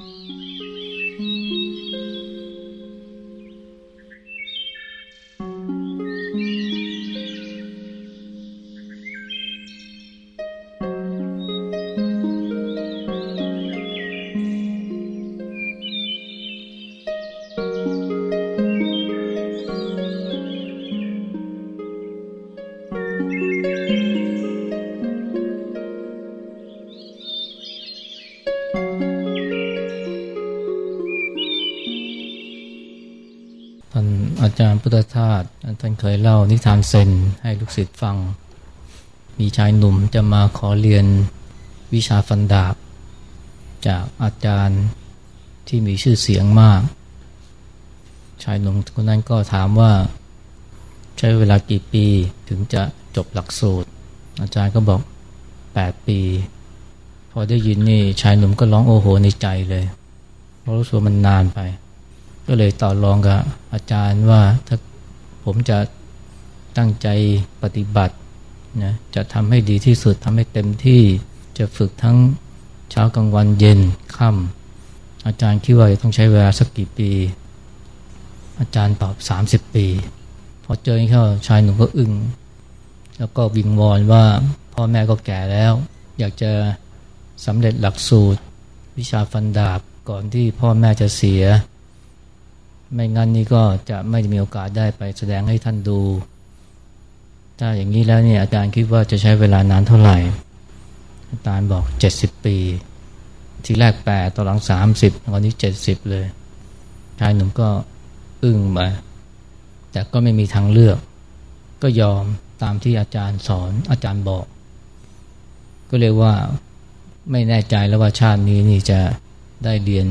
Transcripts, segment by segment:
จ พุทธทาสท่านเคยเล่านิทานเซนให้ลูกศิษย์ฟัง มีชายหนุ่มจะมาขอเรียนวิชาฟันดาบ จากอาจารย์ที่มีชื่อเสียงมาก ชายหนุ่มคนนั้นก็ถามว่า ใช้เวลากี่ปีถึงจะจบหลักสูตร อาจารย์ก็บอก 8 ปี พอได้ยินนี่ชายหนุ่มก็ร้องโอโหในใจเลยเพราะรู้สึกมันนานไป ก็เลยต่อรองกับอาจารย์ว่าถ้าผมจะตั้งใจปฏิบัตินะจะทำให้ดีที่สุดทำให้เต็มที่จะฝึกทั้งเช้ากลางวันเย็นค่ำอาจารย์คิดว่าต้องใช้เวลาสักกี่ปี อาจารย์ตอบ 30 ปี พอเจอเข้าชายหนุ่มก็อึง้งแล้วก็วิงวอนว่าพ่อแม่ก็แก่แล้ว อยากจะสำเร็จหลักสูตร วิชาฟันดาบก่อนที่พ่อแม่จะเสีย ไม่งั้นนี่ก็จะไม่มีโอกาสได้ไปแสดงให้ท่านดู ถ้าอย่างนี้แล้วเนี่ยอาจารย์คิดว่าจะใช้เวลานานเท่าไหร่ อาจารย์บอกเจ็ดสิบปี ทีแรกแปดตอนหลังสามสิบตอนนี้เจ็ดสิบเลยชายหนุ่มก็อึ้งมาแต่ก็ไม่มีทางเลือก ก็ยอมตามที่อาจารย์สอนอาจารย์บอก ก็เรียกว่าไม่แน่ใจแล้วว่าชาตินี้นี่จะได้เรียน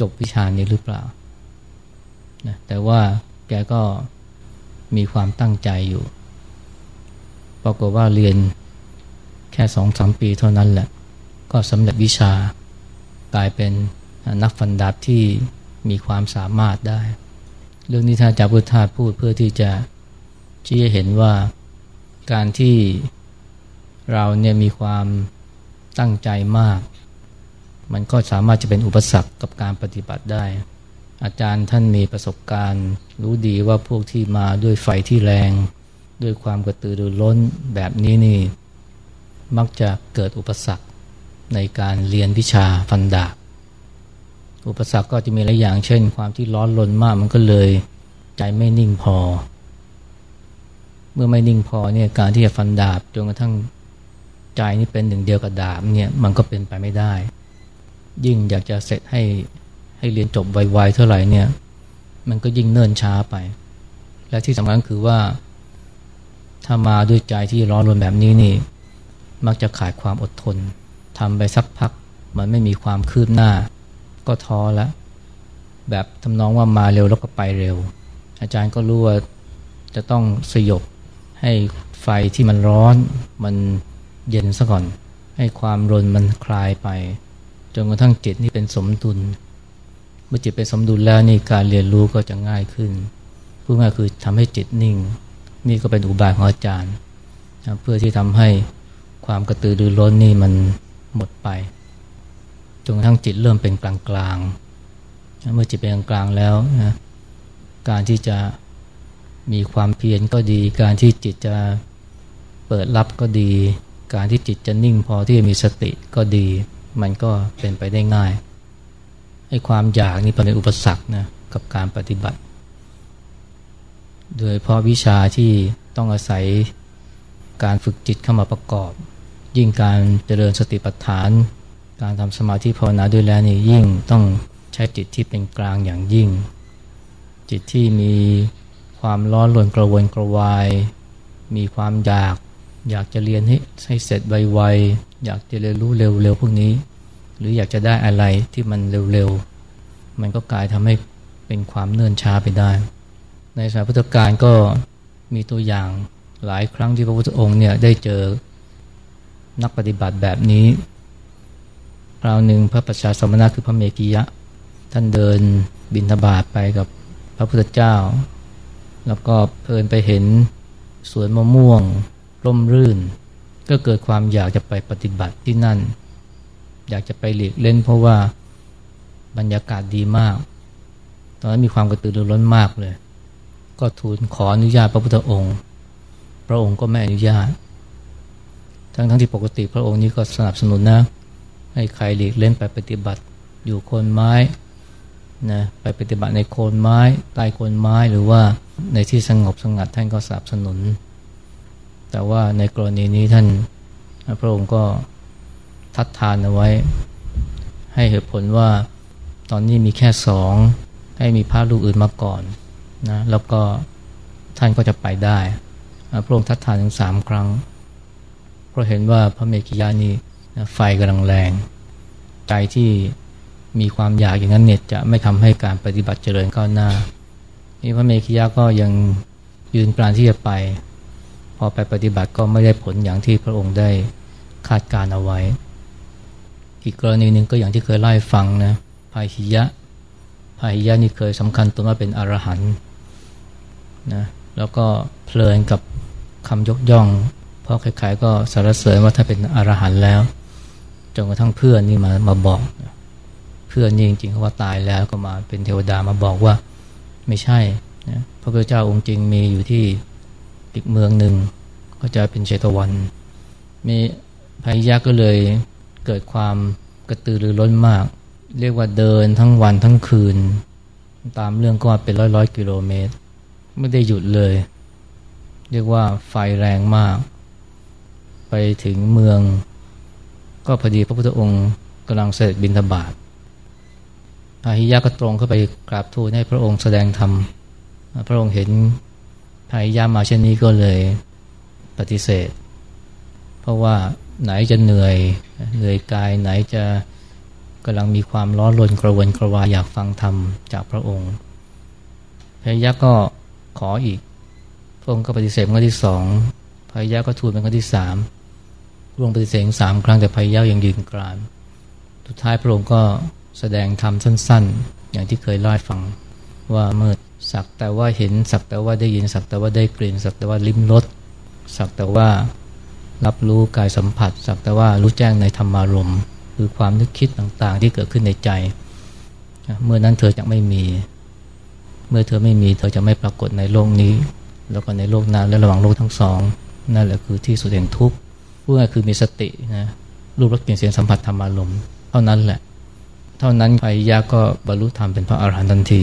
จบวิชานี้หรือเปล่า นะแต่ว่าแกก็มีความตั้งใจอยู่ปรากฏว่าเรียนแค่สองสามปีเท่านั้นแหละ ก็สำเร็จวิชากลายเป็นนักฟันดาบที่มีความสามารถได้ เรื่องนี้ท่านจาพุทธาพูดเพื่อที่จะชี้ให้เห็นว่าการที่เราเนี่ยมีความตั้งใจมาก มันก็สามารถจะเป็นอุปสรรคกับการปฏิบัติได้ อาจารย์ท่านมีประสบการณ์ รู้ดีว่าพวกที่มาด้วยไฟที่แรง ด้วยความกระตือรือร้นแบบนี้นี่ มักจะเกิดอุปสรรคในการเรียนวิชาฟันดาบอุปสรรคก็จะมีหลายอย่างเช่น ความที่ร้อนรนมากมันก็เลยใจไม่นิ่งพอ เมื่อไม่นิ่งพอเนี่ยการที่จะฟันดาบจนกระทั่งใจนี่เป็นหนึ่งเดียวกับดาบเนี่ยมันก็เป็นไปไม่ได้ ยิ่งอยากจะเสร็จให้ ให้เรียนจบไวๆเท่าไหร่เนี่ย มันก็ยิ่งเนิ่นช้าไป และที่สำคัญคือว่า ถ้ามาด้วยใจที่ร้อนรนแบบนี้นี่ มักจะขาดความอดทนทำไปสักพัก มันไม่มีความคืบหน้า ก็ท้อแล้วแบบทำนองว่ามาเร็วแล้วก็ไปเร็ว อาจารย์ก็รู้ว่าจะต้องสยบให้ไฟที่มันร้อน มันเย็นซะก่อน ให้ความรนมันคลายไป จนกระทั่งจิตนี่เป็นสมดุล เมื่อจิตเป็นสมดุลแล้วนี่การเรียนรู้ก็จะง่ายขึ้นพูดง่ายคือทำให้จิตนิ่ง นี่ก็เป็นอุบายของอาจารย์เพื่อที่ทำให้ความกระตือรือร้นนี่มันหมดไปจนกระทั่งจิตเริ่มเป็นกลางกลางเมื่อจิตเป็นกลางแล้วนะการที่จะมีความเพียรก็ดี การที่จิตจะเปิดรับก็ดี การที่จิตจะนิ่งพอที่จะมีสติก็ดี มันก็เป็นไปได้ง่าย ไอ้ความอยากนี่เป็นอุปสรรคนะกับการปฏิบัติ โดยเพราะวิชาที่ต้องอาศัยการฝึกจิตเข้ามาประกอบ ยิ่งการเจริญสติปัฏฐาน การทำสมาธิภาวนาด้วยแล้วนี่ยิ่งต้องใช้จิตที่เป็นกลางอย่างยิ่ง จิตที่มีความร้อนรนกระวนกระวาย มีความอยาก อยากจะเรียนให้ให้เสร็จไวๆอยากจะเรียนรู้เร็วๆพวกนี้ หรืออยากจะได้อะไรที่มันเร็วๆ มันก็กลายทำให้เป็นความเนื่นช้าไปได้ ในสายพุทธการก็มีตัวอย่างหลายครั้งที่พระพุทธองค์เนี่ยได้เจอนักปฏิบัติแบบนี้ คราวหนึ่งพระประชาสมณะคือพระเมกิยะ ท่านเดินบินทบาทไปกับพระพุทธเจ้า แล้วก็เพลินไปเห็นสวนมะม่วงร่มรื่น ก็เกิดความอยากจะไปปฏิบัติที่นั่น อยากจะไปหลีกเล่นเพราะว่าบรรยากาศดีมาก ตอนนั้นมีความกระตือรือร้นมากเลย ก็ทูลขออนุญาตพระพุทธองค์ พระองค์ก็ไม่อนุญาต ทั้งทั้งที่ปกติพระองค์นี้ก็สนับสนุนนะ ให้ใครหลีกเล่นไปปฏิบัติอยู่โคนไม้นะไปปฏิบัติในโคนไม้ใต้โคนไม้หรือว่าในที่สงบสงัดท่านก็สนับสนุน แต่ว่าในกรณีนี้ท่านพระองค์ก็ ทัดทานเอาไว้ ให้เหตุผลว่าตอนนี้มีแค่สองให้มีพระลูกอื่นมาก่อนนะแล้วก็ท่านก็จะไปได้ พระองค์ทัดทานถึงสามครั้ง เพราะเห็นว่าพระเมกิยานี่ไฟกำลังแรง ใจที่มีความอยากอย่างนั้นเนี่ยจะไม่ทำให้การปฏิบัติเจริญก้าวหน้านี่พระเมขิยะก็ยังยืนปราณที่จะไป พอไปปฏิบัติก็ไม่ได้ผลอย่างที่พระองค์ได้คาดการเอาไว้ อีกกรณีหนึ่งก็อย่างที่เคยเล่ฟังนะพาหิยะพาหิยะนี่เคยสำคัญตัวว่าเป็นอรหันต์นะแล้วก็เพลินกับคำยกย่อง เพราะใครๆก็สรรเสริญว่าถ้าเป็นอรหันต์แล้วจนกระทั่งเพื่อนนี่มามาบอกนะพื่อนนี่จริงๆเขาว่าตายแล้วก็มาเป็นเทวดามาบอกว่าไม่ใช่นะพระพุทธเจ้าองค์จริงมีอยู่ที่อีกเมืองหนึ่งก็จะเป็นเชตวัน มีพายะก็เลย เกิดความกระตือรือร้นมาก เรียกว่าเดินทั้งวันทั้งคืน ตามเรื่องก็เป็นร้อยร้อยกิโลเมตร ไม่ได้หยุดเลย เรียกว่าไฟแรงมาก ไปถึงเมือง ก็พอดีพระพุทธองค์กำลังเสด็จบินทบาทอาหิยะก็ตรงเข้าไปกราบทูลให้พระองค์แสดงธรรม พระองค์เห็นพาหิยะมาเช่นนี้ก็เลยปฏิเสธ เพราะว่า ไหนจะเหนื่อยเหนื่อยกายไหนจะกำลังมีความร้อนรนกระวนกระวายอยากฟังธรรมจากพระองค์พาหิยะก็ขออีก พระองค์ก็ปฏิเสธครั้งที่สองพาหิยะก็ทูลเป็นครั้งที่สามพระองค์ปฏิเสธสามครั้งแต่พาหิยะยังยืนกรานสุดท้ายพระองค์ก็แสดงธรรมสั้น ๆ อย่างที่เคยเล่าให้ฟังว่าเมื่อสักแต่ว่าเห็นสักแต่ว่าได้ยินสักแต่ว่าได้กลิ่นสักแต่ว่าลิ้มรสสักแต่ว่า รับรู้กายสัมผัส สักแต่ว่ารู้แจ้งในธรรมารมณ์ คือความนึกคิดต่างๆ ที่เกิดขึ้นในใจ เมื่อนั้นเธอจะไม่มี เมื่อเธอไม่มีเธอจะไม่ปรากฏในโลกนี้ แล้วก็ในโลกนั้นและระหว่างโลกทั้งสอง นั่นแหละคือที่สุดแห่งทุกข์พูดง่ายคือมีสตินะรูปรสกลิ่นเสียงสัมผัสธรรมารมณ์เท่านั้นแหละ เท่านั้นพายะก็บรรลุธรรมเป็นพระอรหันต์ทันที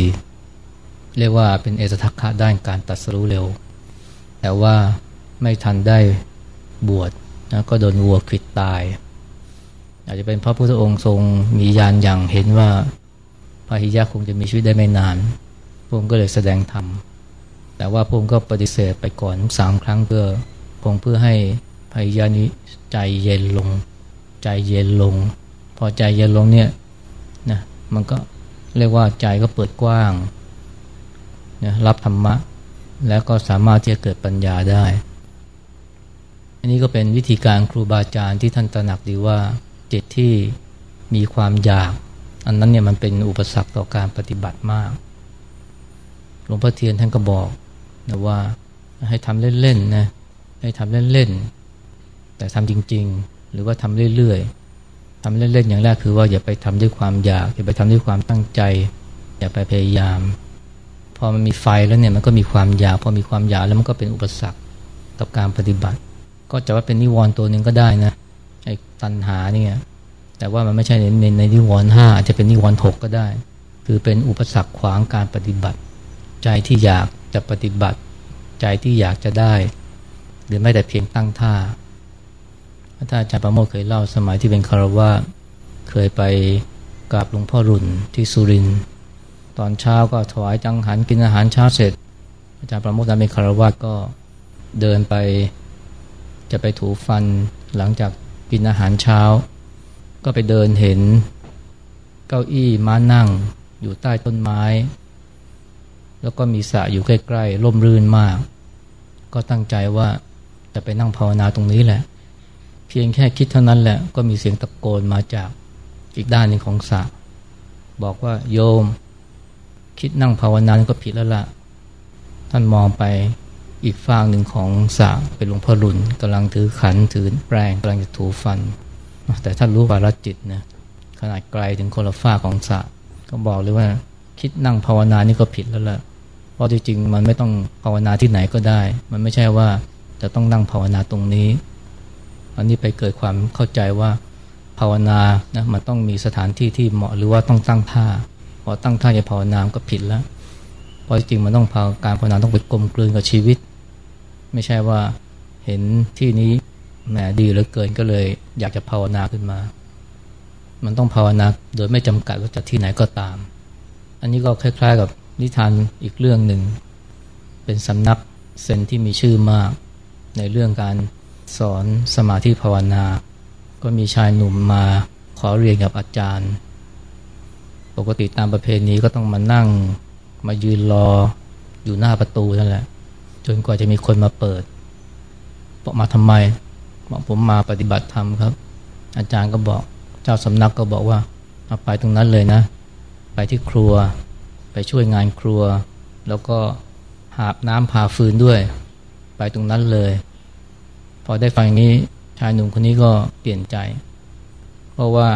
เรียกว่าเป็นเอสทัคคะด้านการตัดสรู้เร็ว แต่ว่าไม่ทันได้ บวชนะก็โดนวัวขิดตาย อาจจะเป็นพระพุทธองค์ทรงมียานอย่างเห็นว่าพาหิยะคงจะมีชีวิตได้ไม่นาน พระองค์ก็เลยแสดงธรรม แต่ว่าพระองค์ก็ปฏิเสธไปก่อนสามครั้งเพื่อพงเพื่อให้พาหิยะนี้ใจเย็นลง ใจเย็นลง พอใจเย็นลงเนี่ยนะมันก็เรียกว่าใจก็เปิดกว้างนะรับธรรมะ แล้วก็สามารถที่จะเกิดปัญญาได้ อันนี้ก็เป็นวิธีการครูบาอาจารย์ที่ท่านตระหนักดีว่าจิตที่มีความอยาก อันนั้นเนี่ยมันเป็นอุปสรรคต่อการปฏิบัติมาก หลวงพ่อเทียนท่านก็บอกนะว่าให้ทำเล่นๆนะให้ทำเล่นๆแต่ทำจริง ๆ หรือว่าทำเรื่อยๆทำเล่นๆอย่างแรกคือว่าอย่าไปทำด้วยความอยากอย่าไปทำด้วยความตั้งใจ อย่าไปพยายาม พอมันมีไฟแล้วเนี่ยมันก็มีความอยากพอมีความอยากแล้วมันก็เป็นอุปสรรคกับการปฏิบัติ ก็จะว่าเป็นนิวรณ์ตัวหนึ่งก็ได้นะไอ้ตัณหาเนี่ยแต่ว่ามันไม่ใช่ในในในนิวรณ์ห้าอาจจะเป็นนิวรณ์หกก็ได้ คือเป็นอุปสรรคขวางการปฏิบัติ ใจที่อยากจะปฏิบัติ ใจที่อยากจะได้ หรือไม่แต่เพียงตั้งท่าท่าอาจารย์ประโมทเคยเล่าสมัยที่เป็นคารวาเคยไปกราบหลวงพ่อรุ่นที่สุรินทร์ตอนเช้าก็ถวายจังหันกินอาหารเช้าเสร็จ อาจารย์ประโมทนั้นเป็นคารวาก็เดินไป จะไปถูฟันหลังจากกินอาหารเช้า ก็ไปเดินเห็น เก้าอี้ม้านั่งอยู่ใต้ต้นไม้ แล้วก็มีสระอยู่ใกล้ๆร่มรื่นมาก ก็ตั้งใจว่าจะไปนั่งภาวนาตรงนี้แหละ เพียงแค่คิดเท่านั้นแหละก็มีเสียงตะโกนมาจากอีกด้านหนึ่งของสระบอกว่าโยม คิดนั่งภาวนาก็ผิดแล้วละ่ะ ท่านมองไป อีกฝั่งหนึ่งของสระเป็นหลวงพ่อรุนกำลังถือขันถือแปรงกำลังจะถูฟัน แต่ท่านรู้วาระจิตนะขนาดไกลถึงคนละฝ้าของสระก็บอกเลยว่าคิดนั่งภาวนานี่ก็ผิดแล้วล่ะเพราะจริงๆมันไม่ต้องภาวนาที่ไหนก็ได้ มันไม่ใช่ว่าจะต้องนั่งภาวนาตรงนี้ อันนี้ไปเกิดความเข้าใจว่าภาวนานะมันต้องมีสถานที่ที่เหมาะหรือว่าต้องตั้งท่าพอตั้งท่าจะภาวนาก็ผิดแล้วเพราะจริงมันต้องภาวการภาวนาต้องไปกลมกลืนกับชีวิต ไม่ใช่ว่าเห็นที่นี้แหมดีเหลือเกินก็เลยอยากจะภาวนาขึ้นมา มันต้องภาวนาโดยไม่จำกัดว่าจะที่ไหนก็ตาม อันนี้ก็คล้ายๆ กับนิทานอีกเรื่องหนึ่ง เป็นสำนักเซนที่มีชื่อมาก ในเรื่องการสอนสมาธิภาวนา ก็มีชายหนุ่มมาขอเรียนกับอาจารย์ ปกติตามประเพณีก็ต้องมานั่งมายืนรออยู่หน้าประตูนั่นแหละ จนกว่าจะมีคนมาเปิดบอกมาทำไม บอกผมมาปฏิบัติธรรมครับ อาจารย์ก็บอกเจ้าสำนักก็บอกว่าเอาไปตรงนั้นเลยนะ ไปที่ครัว ไปช่วยงานครัว แล้วก็หาบน้ำพาฟืนด้วย ไปตรงนั้นเลย พอได้ฟังอย่างนี้ชายหนุ่มคนนี้ก็เปลี่ยนใจ เพราะว่า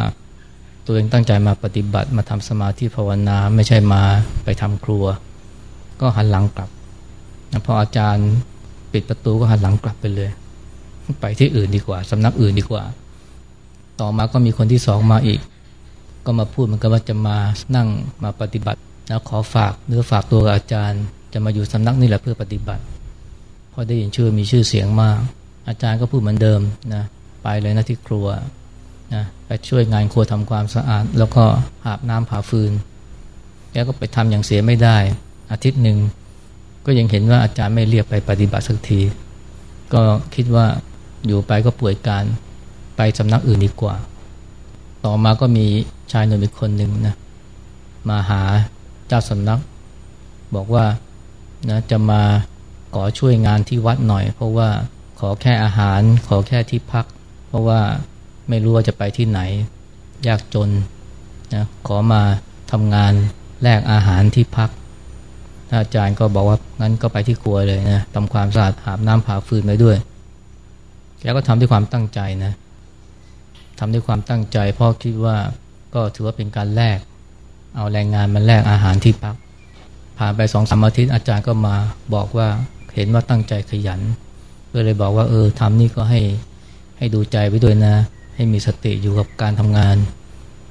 ตัวเองตั้งใจมาปฏิบัติมาทำสมาธิภาวนาไม่ใช่มาไปทำครัว ก็หันหลังกลับ พออาจารย์ปิดประตูก็หันหลังกลับไปเลย ไปที่อื่นดีกว่าสำนักอื่นดีกว่า ต่อมาก็มีคนที่สองมาอีก ก็มาพูดเหมือนกับว่าจะมานั่งมาปฏิบัติแล้วขอฝากเนื้อฝากตัวกับอาจารย์ จะมาอยู่สำนักนี่แหละเพื่อปฏิบัติ พอได้ยินชื่อมีชื่อเสียงมาก อาจารย์ก็พูดเหมือนเดิมนะไปเลยนะที่ครัวนะไปช่วยงานครัวทำความสะอาด แล้วก็หาบน้ำผาฟืนแกก็ไปทำอย่างเสียไม่ได้ อาทิตย์หนึ่ง ก็ยังเห็นว่าอาจารย์ไม่เรียกไปปฏิบัติสักที ก็คิดว่าอยู่ไปก็ป่วยการไปสำนักอื่นดีกว่า ต่อมาก็มีชายหนุ่มอีกคนหนึ่งนะมาหาเจ้าสำนัก บอกว่านะจะมาขอช่วยงานที่วัดหน่อย เพราะว่าขอแค่อาหาร ขอแค่ที่พัก เพราะว่าไม่รู้ว่าจะไปที่ไหน ยากจนนะขอมาทำงานแลกอาหารที่พัก อาจารย์ก็บอกว่างั้นก็ไปที่ครัวเลยนะทำความสะอาดหาบน้ำผาฟืนไปด้วย แกก็ทำด้วยความตั้งใจนะทำด้วยความตั้งใจ เพราะคิดว่าก็ถือว่าเป็นการแลกเอาแรงงานมาแลกอาหารที่พัก ผ่านไปสองสามอาทิตย์อาจารย์ก็มาบอกว่าเห็นว่าตั้งใจขยันก็เลยบอกว่าเออทำนี่ก็ให้ให้ดูใจไว้ด้วยนะ ให้มีสติอยู่กับการทำงาน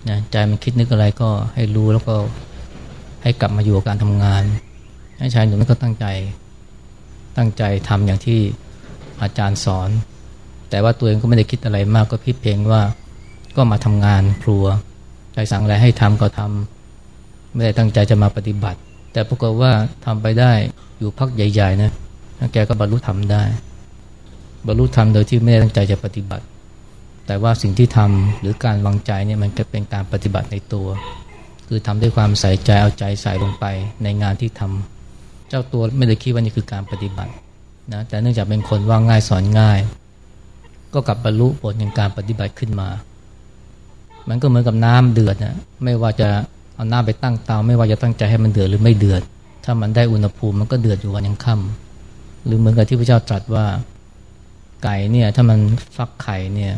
นะใจมันคิดนึกอะไรก็ให้รู้แล้วก็ให้กลับมาอยู่กับการทำงาน ชายหนุ่มก็ตั้งใจตั้งใจทำอย่างที่อาจารย์สอน แต่ว่าตัวเองก็ไม่ได้คิดอะไรมากก็พิดเพียงว่าก็มาทำงานครัวใจสั่งอะไรให้ทำก็ทำไม่ได้ตั้งใจจะมาปฏิบัติ แต่ปรากฏว่าทำไปได้อยู่พักใหญ่ๆนะแกก็บรรลุธรรมได้ บรรลุธรรมโดยที่ไม่ได้ตั้งใจจะปฏิบัติ แต่ว่าสิ่งที่ทำหรือการวางใจเนี่ยมันก็เป็นการปฏิบัติในตัว คือทำด้วยความใส่ใจเอาใจใส่ลงไปในงานที่ทำ เจ้าตัวไม่ได้คิดว่านี่คือการปฏิบัตินะแต่เนื่องจากเป็นคนว่าง่ายสอนง่าย ก็กลับบรรลุผลในการปฏิบัติขึ้นมา มันก็เหมือนกับน้ำเดือดนะไม่ว่าจะเอาน้ำไปตั้งเตาไม่ว่าจะตั้งใจให้มันเดือดหรือไม่เดือด ถ้ามันได้อุณหภูมิมันก็เดือดอยู่วันยังค่ำหรือเหมือนกับที่พระเจ้าตรัสว่า ไก่เนี่ยถ้ามันฟักไข่เนี่ย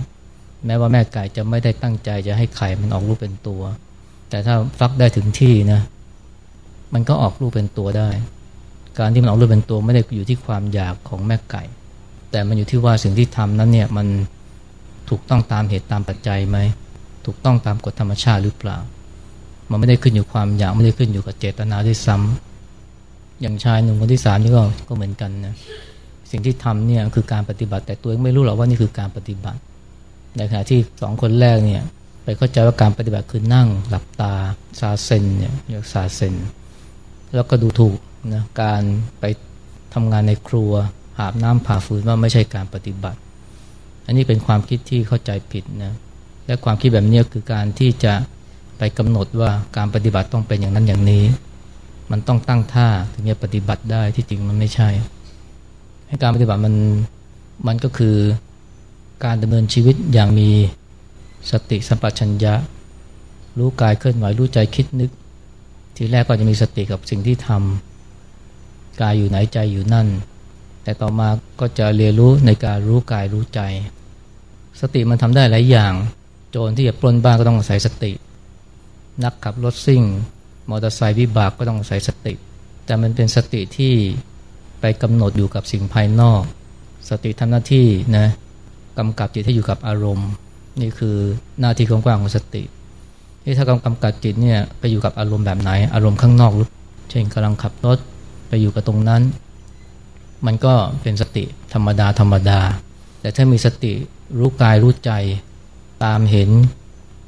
แม้ว่าแม่ไก่จะไม่ได้ตั้งใจจะให้ไข่มันออกลูกเป็นตัว แต่ถ้าฟักได้ถึงที่นะ มันก็ออกลูกเป็นตัวได้ การที่มันออกลูกเป็นตัวไม่ได้อยู่ที่ความอยากของแม่ไก่ แต่มันอยู่ที่ว่าสิ่งที่ทำนั้นเนี่ยมันถูกต้องตามเหตุตามปัจจัยไหมถูกต้องตามกฎธรรมชาติหรือเปล่า มันไม่ได้ขึ้นอยู่ความอยากไม่ได้ขึ้นอยู่กับเจตนาด้วยซ้ำอย่างชายหนุ่มคนที่สามนี่ก็ก็เหมือนกันนะสิ่งที่ทำเนี่ยคือการปฏิบัติ แต่ตัวเองไม่รู้หรอกว่านี่คือการปฏิบัติในขณะที่สองคนแรกเนี่ยไปเข้าใจว่าการปฏิบัติคือนั่งหลับตาซาเซนเนี่ยเรียกซาเซนแล้วก็ดูถูก นะการไปทำงานในครัวหาบน้ำผ่าฟืนว่าไม่ใช่การปฏิบัติ อันนี้เป็นความคิดที่เข้าใจผิดนะและความคิดแบบนี้คือการที่จะไปกำหนดว่าการปฏิบัติต้องเป็นอย่างนั้นอย่างนี้ มันต้องตั้งท่าถึงจะปฏิบัติได้ที่จริงมันไม่ใช่ ให้การปฏิบัติมันมันก็คือการดำเนินชีวิตอย่างมีสติสัมปชัญญะ รู้กายเคลื่อนไหวรู้ใจคิดนึก ทีแรกก็จะมีสติกับสิ่งที่ทำ กายอยู่ไหนใจอยู่นั่น แต่ต่อมาก็จะเรียนรู้ในการรู้กายรู้ใจ สติมันทำได้หลายอย่าง โจรที่จะปล้นบ้านก็ต้องอาศัยสติ นักขับรถซิ่ง มอเตอร์ไซค์วิบากก็ต้องใส่สติ แต่มันเป็นสติที่ไปกำหนดอยู่กับสิ่งภายนอก สติทำหน้าที่นะกำกับจิตให้อยู่กับอารมณ์ นี่คือหน้าที่กว้างของสติที่ถ้ากำกับจิตเนี่ยไปอยู่กับอารมณ์แบบไหนอารมณ์ข้างนอกหรือเช่นกำลังขับรถ ไปอยู่กับตรงนั้น มันก็เป็นสติธรรมดาธรรมดา แต่ถ้ามีสติรู้กายรู้ใจ ตามเห็น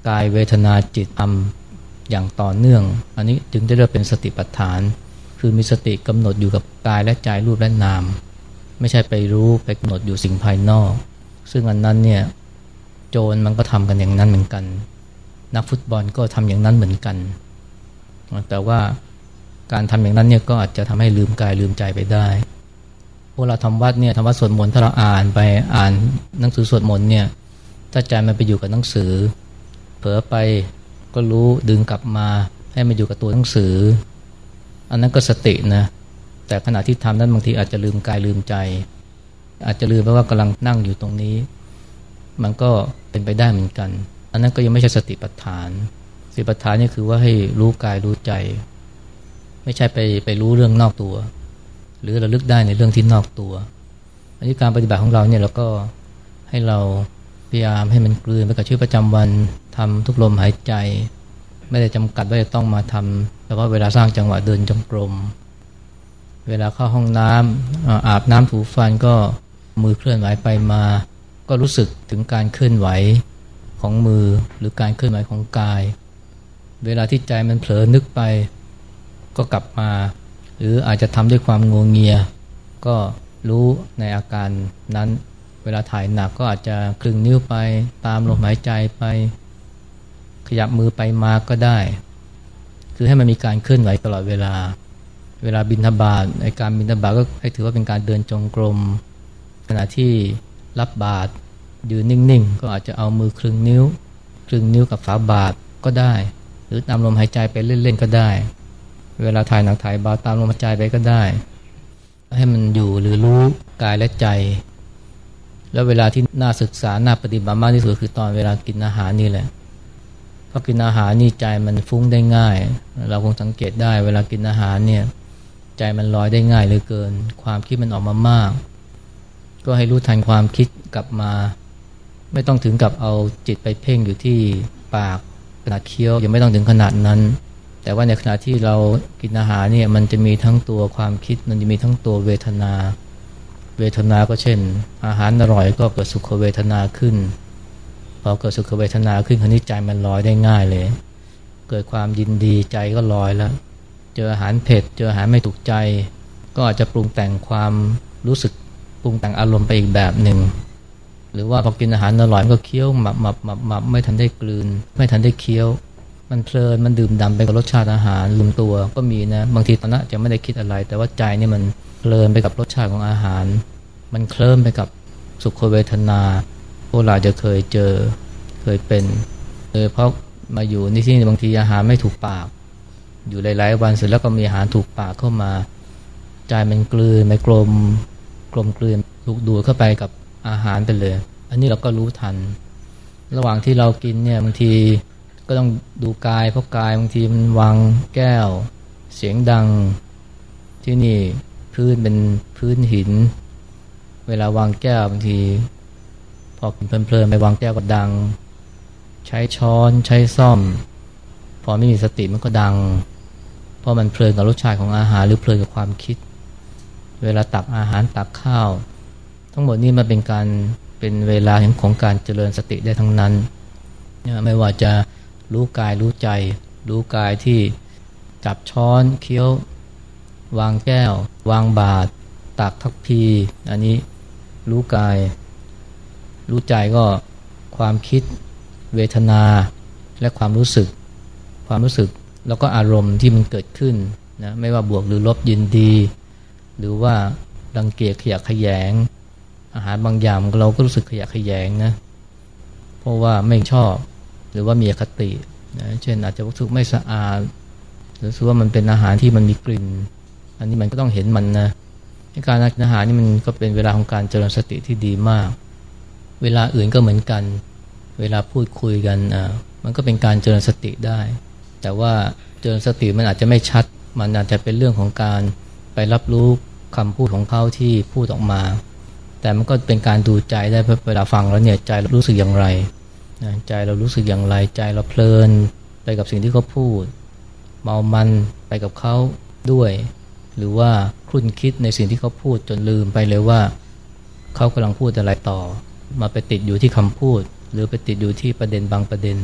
กายเวทนาจิตอำอย่างต่อเนื่อง อันนี้จึงจะเรียกเป็นสติปัฏฐาน คือมีสติกำหนดอยู่กับกายและใจรูปและนาม ไม่ใช่ไปรู้ไปกำหนดอยู่สิ่งภายนอก ซึ่งอันนั้นเนี่ยโจรมันก็ทำกันอย่างนั้นเหมือนกัน นักฟุตบอลก็ทำอย่างนั้นเหมือนกัน แต่ว่า การทำอย่างนั้นเนี่ยก็อาจจะทำให้ลืมกายลืมใจไปได้ พวกเราทำวัดเนี่ยทำวัดสวดมนต์ถ้าเราอ่านไปอ่านหนังสือสวดมนต์เนี่ยถ้าใจมันไปอยู่กับหนังสือ เผลอไปก็รู้ดึงกลับมาให้มันอยู่กับตัวหนังสือ อันนั้นก็สตินะแต่ขณะที่ทำนั้นบางทีอาจจะลืมกายลืมใจ อาจจะลืมไปว่ากำลังนั่งอยู่ตรงนี้ มันก็เป็นไปได้เหมือนกัน อันนั้นก็ยังไม่ใช่สติปัฏฐาน สติปัฏฐานนี่คือว่าให้รู้กายรู้ใจ ไม่ใช่ไปไปรู้เรื่องนอกตัว หรือระลึกได้ในเรื่องที่นอกตัวอันนี้การปฏิบัติของเราเนี่ยเราก็ให้เราพยายามให้มันกลืนไปกับชีวิตประจำวันทำทุกลมหายใจ ไม่ได้จำกัดว่าจะต้องมาทำแต่ว่าเวลาสร้างจังหวะเดินจงกรมเวลาเข้าห้องน้ำอาบน้ำถูฟันก็มือเคลื่อนไหวไปมา ก็รู้สึกถึงการเคลื่อนไหวของมือหรือการเคลื่อนไหวของกาย เวลาที่ใจมันเผลอนึกไป ก็กลับมา หรืออาจจะทำด้วยความงงเงีย ก็รู้ในอาการนั้น เวลาถ่ายหนักก็อาจจะคลึงนิ้วไปตามลมหายใจไป ขยับมือไปมาก็ได้ คือให้มันมีการเคลื่อนไหวตลอดเวลา เวลาบินทบาทในการบินทบาทก็ให้ถือว่าเป็นการเดินจงกรม ขณะที่รับบาทยืนนิ่งๆ ก็อาจจะเอามือคลึงนิ้ว คลึงนิ้วกับฝาบาทก็ได้ หรือตามลมหายใจไปเล่นๆก็ได้ เวลาถ่ายหนังถ่ายบาตามลมหายใจไปก็ได้ ให้มันอยู่หรือรู้กายและใจ แล้วเวลาที่น่าศึกษาน่าปฏิบัติมากที่สุดคือตอนเวลากินอาหารนี่แหละพราะกินอาหารนี่ใจมันฟุ้งได้ง่าย เราคงสังเกตได้เวลากินอาหารเนี่ยใจมันลอยได้ง่ายเหลือเกิน ความคิดมันออกมามาก ก็ให้รู้ทันความคิดกลับมา ไม่ต้องถึงกับเอาจิตไปเพ่งอยู่ที่ปากขนาดเคี้ยวยังไม่ต้องถึงขนาดนั้น แต่ว่าในขณะที่เรากินอาหารเนี่ยมันจะมีทั้งตัวความคิด มันจะมีทั้งตัวเวทนา เวทนาก็เช่น อาหารอร่อยก็เกิดสุขเวทนาขึ้นพอเกิดสุขเวทนาขึ้นคณิจใจมันลอยได้ง่ายเลย เกิดความยินดีใจก็ลอยแล้ว เจออาหารเผ็ด เจออาหารไม่ถูกใจ ก็อาจจะปรุงแต่งความรู้สึกปรุงแต่งอารมณ์ไปอีกแบบหนึ่งหรือว่าพอกินอาหารอร่อยก็เคี้ยวหมับหมับหมับหมับไม่ทันได้กลืน ไม่ทันได้เคี้ยว มันเพลินมันดื่มดำไปกับรสชาติอาหารลืมตัวก็มีนะบางทีตอนนั้นจะไม่ได้คิดอะไร แต่ว่าใจนี่มันเพลินไปกับรสชาติของอาหาร มันเคลิ้มไปกับสุขเวทนาพวกเราจะเคยเจอเคยเป็นโดยเพราะมาอยู่ในที่บางทีอาหารไม่ถูกปาก อยู่หลายๆวันเสร็จแล้วก็มีอาหารถูกปากเข้ามาใจมันกลืนไม่กลมกลมกลืนถูกดูดเข้าไปกับอาหารไปเลย อันนี้เราก็รู้ทัน ระหว่างที่เรากินเนี่ยบางที ก็ต้องดูกายเพราะกายบางทีมันวางแก้ว เสียงดังที่นี่พื้นเป็นพื้นหิน เวลาวางแก้วบางที พอเพลินๆไปวางแก้วก็ดัง ใช้ช้อนใช้ซ่อม พอไม่มีสติมันก็ดัง เพราะมันเพลินกับรสชาติของอาหารหรือเพลินกับความคิด เวลาตักอาหารตักข้าว ทั้งหมดนี้มันเป็นการเป็นเวลาของการเจริญสติได้ทั้งนั้น ไม่ว่าจะ รู้กายรู้ใจ รู้กายที่จับช้อนเคี้ยว วางแก้ว วางบาตรตักทักพีอันนี้รู้กาย รู้ใจก็ความคิด เวทนา และความรู้สึก ความรู้สึกแล้วก็อารมณ์ที่มันเกิดขึ้นนะไม่ว่าบวกหรือลบยินดี หรือว่าดังเกียจขยะขยง อาหารบางอย่างเราก็รู้สึกขยะขยงนะเพราะว่าไม่ชอบ หรือว่ามีอคตินะเช่นอาจจะรู้สึกไม่สะอาด หรือรู้สึกว่ามันเป็นอาหารที่มันมีกลิ่น อันนี้มันก็ต้องเห็นมันนะการกินอาหารนี่มันก็เป็นเวลาของการเจริญสติที่ดีมาก เวลาอื่นก็เหมือนกัน เวลาพูดคุยกันอ่ามันก็เป็นการเจริญสติได้ แต่ว่าเจริญสติมันอาจจะไม่ชัด มันอาจจะเป็นเรื่องของการไปรับรู้คำพูดของเขาที่พูดออกมา แต่มันก็เป็นการดูใจได้เพราะเวลาฟังแล้วเนี่ยใจรู้สึกอย่างไร ใจเรารู้สึกอย่างไรใจเราเพลินไปกับสิ่งที่เขาพูด เมามันไปกับเขาด้วย หรือว่าคลุ่นคิดในสิ่งที่เขาพูดจนลืมไปเลยว่า เขากำลังพูดอะไรต่อ มาไปติดอยู่ที่คำพูด หรือไปติดอยู่ที่ประเด็นบางประเด็น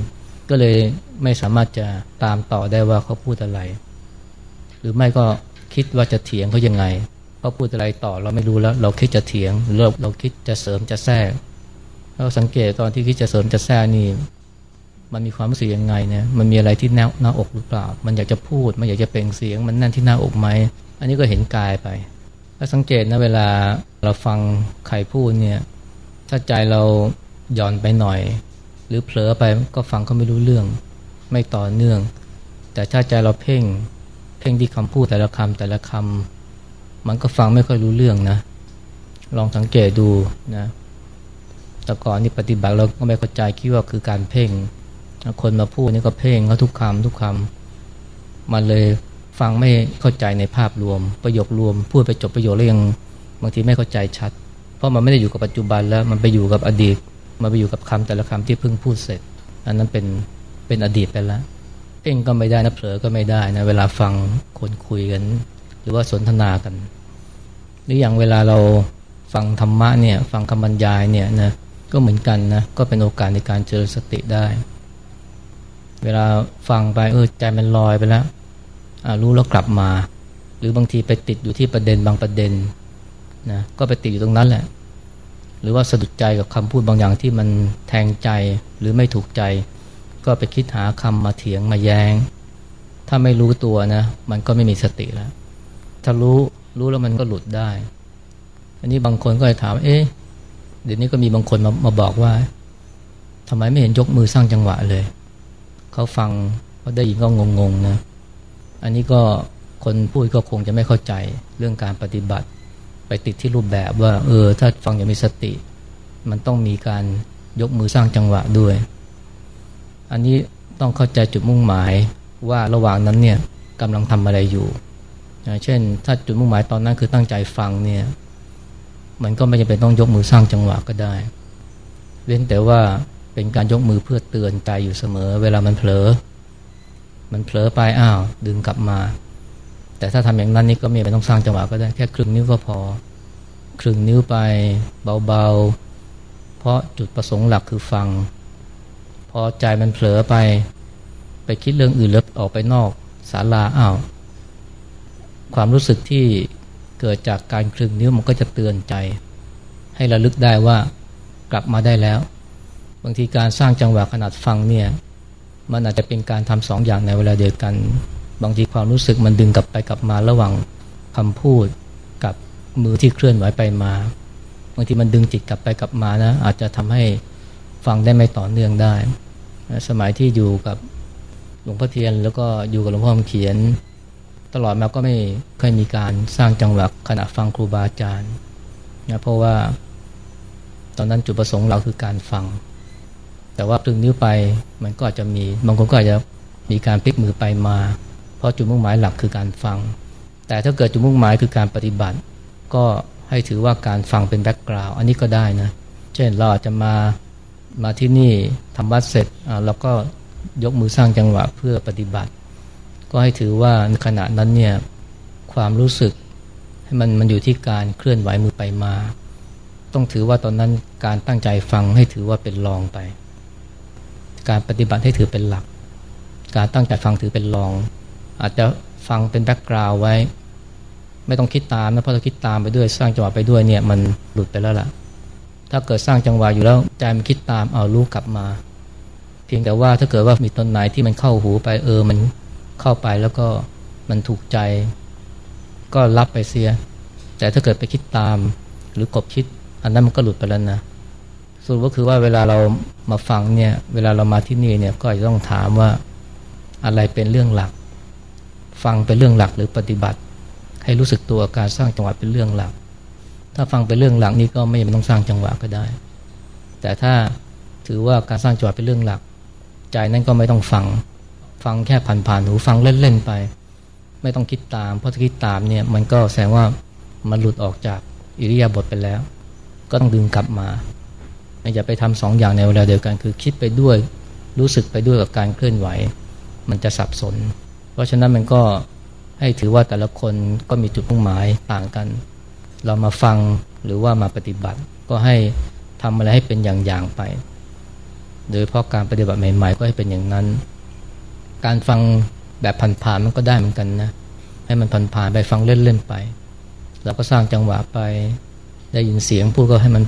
ก็เลยไม่สามารถจะตามต่อได้ว่าเขาพูดอะไร หรือไม่ก็คิดว่าจะเถียงเขายังไงเขาพูดอะไรต่อเราไม่รู้แล้ว เราคิดจะเถียงเราเราคิดจะเสริมจะแทรก เราสังเกตตอนที่คิดจะเสริมจะแทรกนี่ มันมีความรู้สึกยังไงเนี่ยมันมีอะไรที่แนวหน้าอกหรือเปล่า มันอยากจะพูด มันอยากจะเปล่งเสียง มันแน่นที่หน้าอกไหม อันนี้ก็เห็นกายไป ถ้าสังเกตนะเวลาเราฟังใครพูดเนี่ยถ้าใจเราหย่อนไปหน่อย หรือเผลอไปก็ฟังก็ไม่รู้เรื่อง ไม่ต่อเนื่อง แต่ถ้าใจเราเพ่งเพ่งที่คำพูดแต่ละคำแต่ละคำมันก็ฟังไม่ค่อยรู้เรื่องนะ ลองสังเกตดูนะ แต่ก่อนนี่ปฏิบัติเราก็ไม่เข้าใจคิดว่าคือการเพ่ง คนมาพูดนี่ก็เพ่งเขาทุกคำทุกคำมันเลยฟังไม่เข้าใจในภาพรวม ประโยครวม พูดไปจบประโยคแล้วยังบางทีไม่เข้าใจชัด เพราะมันไม่ได้อยู่กับปัจจุบันแล้วมันไปอยู่กับอดีต มันไปอยู่กับคำแต่ละคำที่เพิ่งพูดเสร็จ อันนั้นเป็นเป็นอดีตไปแล้วเพ่งก็ไม่ได้นะเผลอก็ไม่ได้นะเวลาฟังคนคุยกัน หรือว่าสนทนากัน หรืออย่างเวลาเราฟังธรรมะเนี่ยฟังคำบรรยายเนี่ยนะ ก็เหมือนกันนะ ก็เป็นโอกาสในการเจริญสติได้ เวลาฟังไปเออใจมันลอยไปแล้วรู้แล้วกลับมา หรือบางทีไปติดอยู่ที่ประเด็นบางประเด็นนะก็ไปติดอยู่ตรงนั้นแหละ หรือว่าสะดุดใจกับคำพูดบางอย่างที่มันแทงใจหรือไม่ถูกใจ ก็ไปคิดหาคำมาเถียงมาแยง้ง ถ้าไม่รู้ตัวนะ มันก็ไม่มีสติแล้ว ถ้ารู้รู้แล้วมันก็หลุดได้ อันนี้บางคนก็จะถาม เอ๊ะ เดี๋ยวนี้ก็มีบางคนมามาบอกว่าทำไมไม่เห็นยกมือสร้างจังหวะเลย เขาฟังเขาได้ยินก็งงๆนะ อันนี้ก็คนพูดก็คงจะไม่เข้าใจเรื่องการปฏิบัติ ไปติดที่รูปแบบว่า เออ ถ้าฟังอย่างมีสติ มันต้องมีการยกมือสร้างจังหวะด้วย อันนี้ต้องเข้าใจจุดมุ่งหมายว่าระหว่างนั้นเนี่ยกำลังทำอะไรอยู่ เช่น ถ้าจุดมุ่งหมายตอนนั้นคือตั้งใจฟังเนี่ย มันก็ไม่จำเป็นต้องยกมือสร้างจังหวะก็ได้ เว้นแต่ว่าเป็นการยกมือเพื่อเตือนใจอยู่เสมอ เวลามันเผลอ มันเผลอไปอ้าวดึงกลับมา แต่ถ้าทำอย่างนั้นนี่ก็ไม่ต้องสร้างจังหวะก็ได้แค่ครึ่งนิ้วก็พอ ครึ่งนิ้วไปเบาๆ เพราะจุดประสงค์หลักคือฟัง พอใจมันเผลอไป ไปคิดเรื่องอื่นแล้วออกไปนอกศาลาอ้าวความรู้สึกที่ กิดจากการคลึงนิ้วมันก็จะเตือนใจ ให้ระลึกได้ว่ากลับมาได้แล้ว บางทีการสร้างจังหวะขนาดฟังเนี่ยมันอาจจะเป็นการทำสองอย่างในเวลาเดียวกัน บางทีความรู้สึกมันดึงกลับไปกลับมาระหว่างคำพูดกับมือที่เคลื่อนไหวไปมา บางทีมันดึงจิตกลับไปกลับมานะ อาจจะทำให้ฟังได้ไม่ต่อเนื่องได้ สมัยที่อยู่กับหลวงพ่อเทียนแล้วก็อยู่กับหลวงพ่อเขียน ตลอดมาก็ไม่เคยมีการสร้างจังหวะขณะฟังครูบาอาจารย์นะเพราะว่าตอนนั้นจุดประสงค์เราคือการฟัง แต่ว่าตึงนิ้วไปมันก็อาจจะมีบางคนก็อาจจะมีการพลิกมือไปมา เพราะจุดมุ่งหมายหลักคือการฟัง แต่ถ้าเกิดจุดมุ่งหมายคือการปฏิบัติ ก็ให้ถือว่าการฟังเป็นแบ็กกราวอันนี้ก็ได้นะเช่นเราอาจจะมามาที่นี่ทำวัดเสร็จเราก็ยกมือสร้างจังหวะเพื่อปฏิบัติ ก็ให้ถือว่าในขณะนั้นเนี่ยความรู้สึกให้มันมันอยู่ที่การเคลื่อนไหวมือไปมา ต้องถือว่าตอนนั้นการตั้งใจฟังให้ถือว่าเป็นรองไป การปฏิบัติให้ถือเป็นหลัก การตั้งใจฟังถือเป็นรอง อาจจะฟังเป็นแบ็กกราวด์ไว้ ไม่ต้องคิดตามนะเพราะถ้าคิดตามไปด้วยสร้างจังหวะไปด้วยเนี่ยมันหลุดไปแล้วล่ะ ถ้าเกิดสร้างจังหวะอยู่แล้วใจมันคิดตามเอารู้กลับมา เพียงแต่ว่าถ้าเกิดว่ามีต้นไหนที่มันเข้าหูไปเออมัน เข้าไปแล้วก็มันถูกใจ ก็รับไปเสีย แต่ถ้าเกิดไปคิดตาม หรือกบคิด อันนั้นมันก็หลุดไปแล้วนะสรุปก็คือว่าเวลาเรามาฟังเนี่ย เวลาเรามาที่นี่เนี่ยก็จะต้องถามว่าอะไรเป็นเรื่องหลัก ฟังเป็นเรื่องหลักหรือปฏิบัติ ให้รู้สึกตัวการสร้างจังหวะเป็นเรื่องหลัก ถ้าฟังเป็นเรื่องหลักนี่ก็ไม่ต้องสร้างจังหวะก็ได้ แต่ถ้าถือว่าการสร้างจังหวะเป็นเรื่องหลัก ใจนั้นก็ไม่ต้องฟัง ฟังแค่ผ่านๆหูฟังเล่นๆไป ไม่ต้องคิดตาม เพราะถ้าคิดตามเนี่ยมันก็แสดงว่ามันหลุดออกจากอิริยาบถไปแล้ว ก็ต้องดึงกลับมาอย่าไปทำสองอย่างในเวลาเดียวกัน คือคิดไปด้วยรู้สึกไปด้วยกับการเคลื่อนไหว มันจะสับสน เพราะฉะนั้นมันก็ให้ถือว่าแต่ละคนก็มีจุดมุ่งหมายต่างกัน เรามาฟังหรือว่ามาปฏิบัติ ก็ให้ทำอะไรให้เป็นอย่างๆไป โดยเพราะการปฏิบัติใหม่ๆ ก็ให้เป็นอย่างนั้น การฟังแบบผ่านๆมันก็ได้เหมือนกันนะ ให้มันผ่านๆไปฟังเล่นๆไป เราก็สร้างจังหวะไป ได้ยินเสียงพูดก็ให้มัน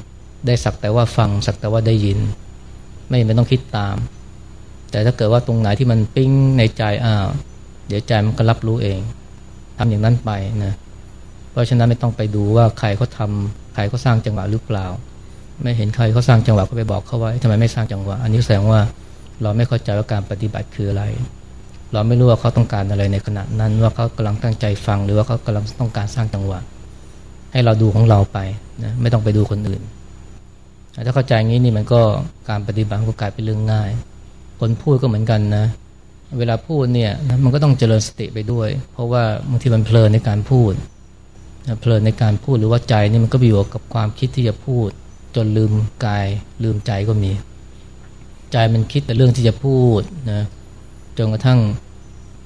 ได้สักแต่ว่าฟังสักแต่ว่าได้ยิน ไม่ไม่ต้องคิดตาม แต่ถ้าเกิดว่าตรงไหนที่มันปิ้งในใจอ้าวเดี๋ยวใจมันก็รับรู้เองทำอย่างนั้นไปนะเพราะฉะนั้นไม่ต้องไปดูว่าใครเขาทาใครเขาสร้างจังหวะหรือเปล่า ไม่เห็นใครเขาสร้างจังหวะก็ไปบอกเขาไว้ทำไมไม่สร้างจังหวะ อันนี้แสดงว่าเราไม่เข้าใจว่าการปฏิบัติคืออะไร เราไม่รู้ว่าเขาต้องการอะไรในขณะนั้น ว่าเขากำลังตั้งใจฟัง หรือว่าเขากำลังต้องการสร้างจังหวะ ให้เราดูของเราไปนะไม่ต้องไปดูคนอื่น ถ้าเข้าใจงี้นี่มันก็การปฏิบัติก็กลายเป็นเรื่องง่าย คนพูดก็เหมือนกันนะ เวลาพูดเนี่ยนะมันก็ต้องเจริญสติไปด้วย เพราะว่าบางทีมันเพลินในการพูดเพลินในการพูดหรือว่าใจนี่มันก็ไปอยู่กับความคิดที่จะพูด จนลืมกายลืมใจก็มี ใจมันคิดแต่เรื่องที่จะพูดนะ จนกระทั่ง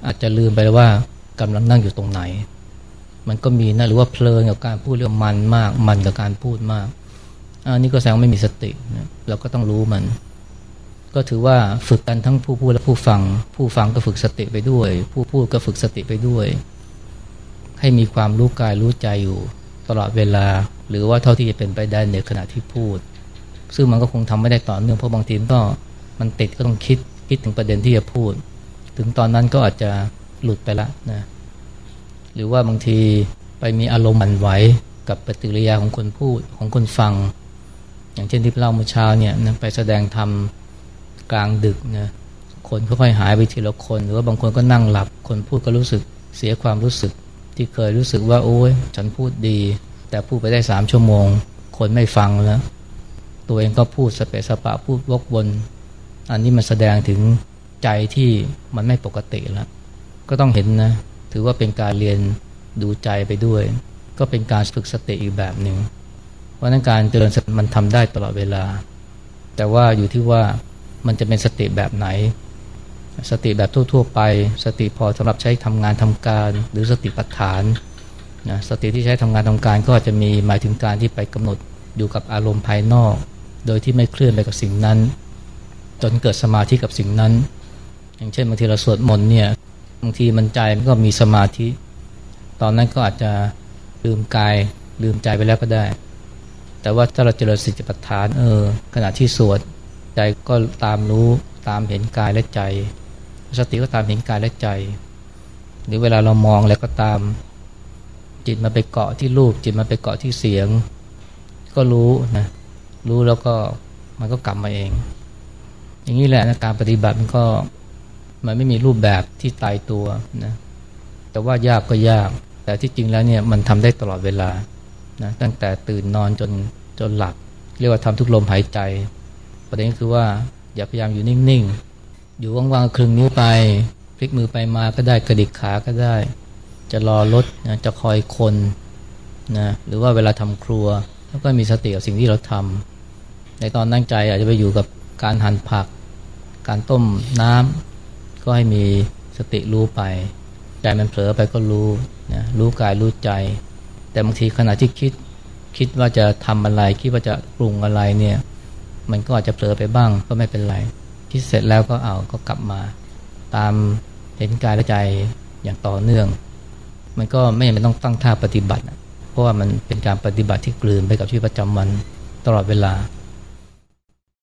อาจจะลืมไปว่ากำลังนั่งอยู่ตรงไหน มันก็มีนะหรือว่าเพลินกับการพูดเรื่องมันมาก มันกับการพูดมากอันนี้ก็แสดงไม่มีสตินะเราก็ต้องรู้มัน ก็ถือว่าฝึกกันทั้งผู้พูดและผู้ฟัง ผู้ฟังก็ฝึกสติไปด้วย ผู้พูดก็ฝึกสติไปด้วย ให้มีความรู้กายรู้ใจอยู่ตลอดเวลา หรือว่าเท่าที่จะเป็นไปได้ในขณะที่พูด ซึ่งมันก็คงทำไม่ได้ต่อเนื่องเพราะบางทีก็มันติดก็ต้องคิดคิดถึงประเด็นที่จะพูด ถึงตอนนั้นก็อาจจะหลุดไปละนะหรือว่าบางทีไปมีอารมณ์หมันไหวกับปฏิกิริยาของคนพูดของคนฟัง อย่างเช่นที่เล่าเมื่อเช้าเนี่ยนะไปแสดงธรรมกลางดึกนะคนค่อยๆหายไปทีละคน หรือว่าบางคนก็นั่งหลับ คนพูดก็รู้สึกเสียความรู้สึก ที่เคยรู้สึกว่าโอ้ยฉันพูดดี แต่พูดไปได้สามชั่วโมง คนไม่ฟังแล้ว ตัวเองก็พูดสเปสปะพูดวกวน อันนี้มันแสดงถึง ใจที่มันไม่ปกติแล้ว ก็ต้องเห็นนะ ถือว่าเป็นการเรียนดูใจไปด้วย ก็เป็นการฝึกสติอีกแบบหนึ่งเพราะนั้นการเจริญสติมันทำได้ตลอดเวลา แต่ว่าอยู่ที่ว่ามันจะเป็นสติแบบไหน สติแบบทั่ว ๆ ไป สติพอสำหรับใช้ทำงานทำการ หรือสติปัฏฐานนะสติที่ใช้ทำงานทำการก็จะมีหมายถึงการที่ไปกำหนดอยู่กับอารมณ์ภายนอก โดยที่ไม่เคลื่อนไปกับสิ่งนั้น จนเกิดสมาธิกับสิ่งนั้น อย่างเช่นบางทีเราสวดมนต์เนี่ยบางทีมันใจมันก็มีสมาธิ ตอนนั้นก็อาจจะลืมกายลืมใจไปแล้วก็ได้ แต่ว่าถ้าเราเจริญสติปัฏฐานเออขณะที่สวดใจก็ตามรู้ตามเห็นกายและใจ สติก็ตามเห็นกายและใจ หรือเวลาเรามองแล้วก็ตามจิตมาไปเกาะที่รูปจิตมาไปเกาะที่เสียง ก็รู้นะรู้แล้วก็มันก็กลับมาเอง อย่างนี้แหละนะการปฏิบัติมันก็ มันไม่มีรูปแบบที่ตายตัวนะแต่ว่ายากก็ยาก แต่ที่จริงแล้วเนี่ยมันทำได้ตลอดเวลานะตั้งแต่ตื่นนอนจนจนหลับ เรียกว่าทำทุกลมหายใจ ประเด็นคือว่าอย่าพยายามอยู่นิ่งๆ อยู่ว่างๆคลึงนิ้วไปพลิกมือไปมาก็ได้กระดิกขาก็ได้ จะรอรถนะจะคอยคนนะหรือว่าเวลาทำครัว แล้วก็มีสติกับสิ่งที่เราทำในตอนนั่งใจอาจจะไปอยู่กับการหั่นผัก การต้มน้ำ ก็ให้มีสติรู้ไปใจมันเผลอไปก็รู้นะรู้กายรู้ใจ แต่บางทีขณะที่คิดคิดว่าจะทำอะไรคิดว่าจะปรุงอะไรเนี่ยมันก็อาจจะเผลอไปบ้างก็ไม่เป็นไรคิดเสร็จแล้วก็เอาก็กลับมา ตามเห็นกายและใจอย่างต่อเนื่อง มันก็ไม่จำเป็นต้องตั้งท่าปฏิบัติ เพราะว่ามันเป็นการปฏิบัติที่กลืนไปกับชีวิตประจำวันตลอดเวลา